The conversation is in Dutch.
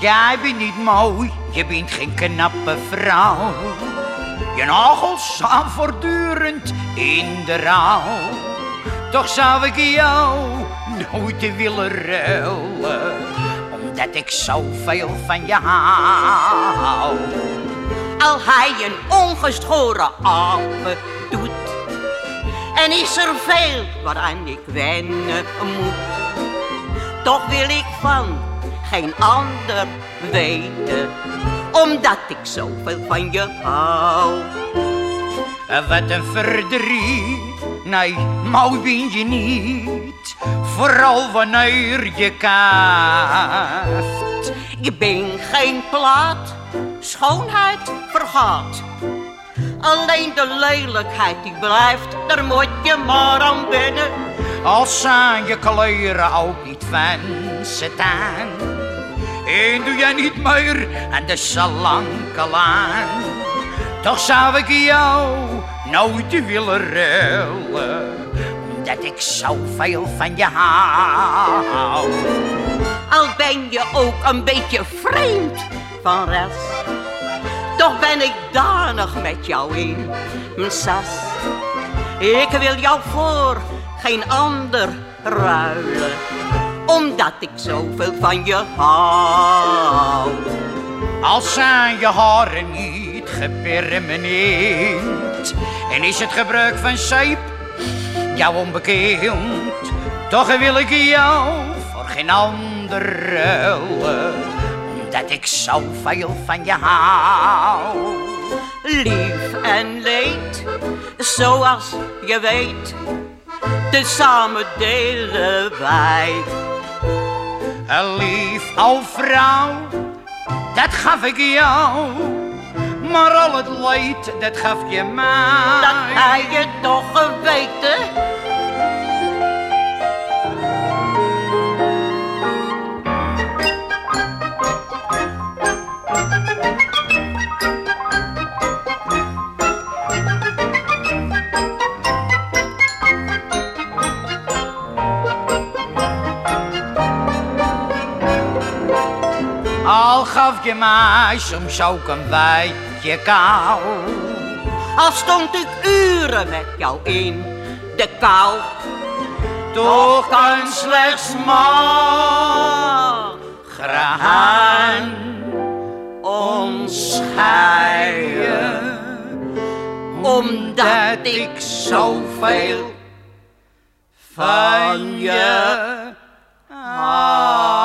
Jij bent niet mooi, je bent geen knappe vrouw. Je nagels staan voortdurend in de rouw. Toch zou ik jou nooit willen ruilen, omdat ik zoveel van je hou. Al hij een ongeschoren apen doet, en is er veel waaraan ik wennen moet. Toch wil ik van geen ander weten, omdat ik zoveel van je hou. Wat een verdriet, nee, mooi ben je niet, vooral wanneer je kaft. Ik ben geen plaat, schoonheid vergaat. Alleen de lelijkheid die blijft, daar moet je maar aan binnen. Als zijn je kleren ook niet van staan. En doe jij niet meer aan de salankelaan. Toch zou ik jou nooit willen ruilen. Omdat ik zoveel van je hou. Al ben je ook een beetje vreemd van rest. Toch ben ik danig met jou in mijn sas. Ik wil jou voor geen ander ruilen, omdat ik zoveel van je hou. Als zijn je haren niet gepermanent en is het gebruik van zeep jou onbekend, toch wil ik jou voor geen ander ruilen, omdat ik zoveel van je hou. Lief en leed, zoals je weet, tezamen delen wij. Een lief oude vrouw, dat gaf ik jou. Maar al het leed, dat gaf je mij. Dat hij je toch geweten. Al gaf je mij soms ook een beetje kou. Al stond ik uren met jou in de kou. Toch kan slechts graan ons scheiden. Omdat ik zoveel van je hou.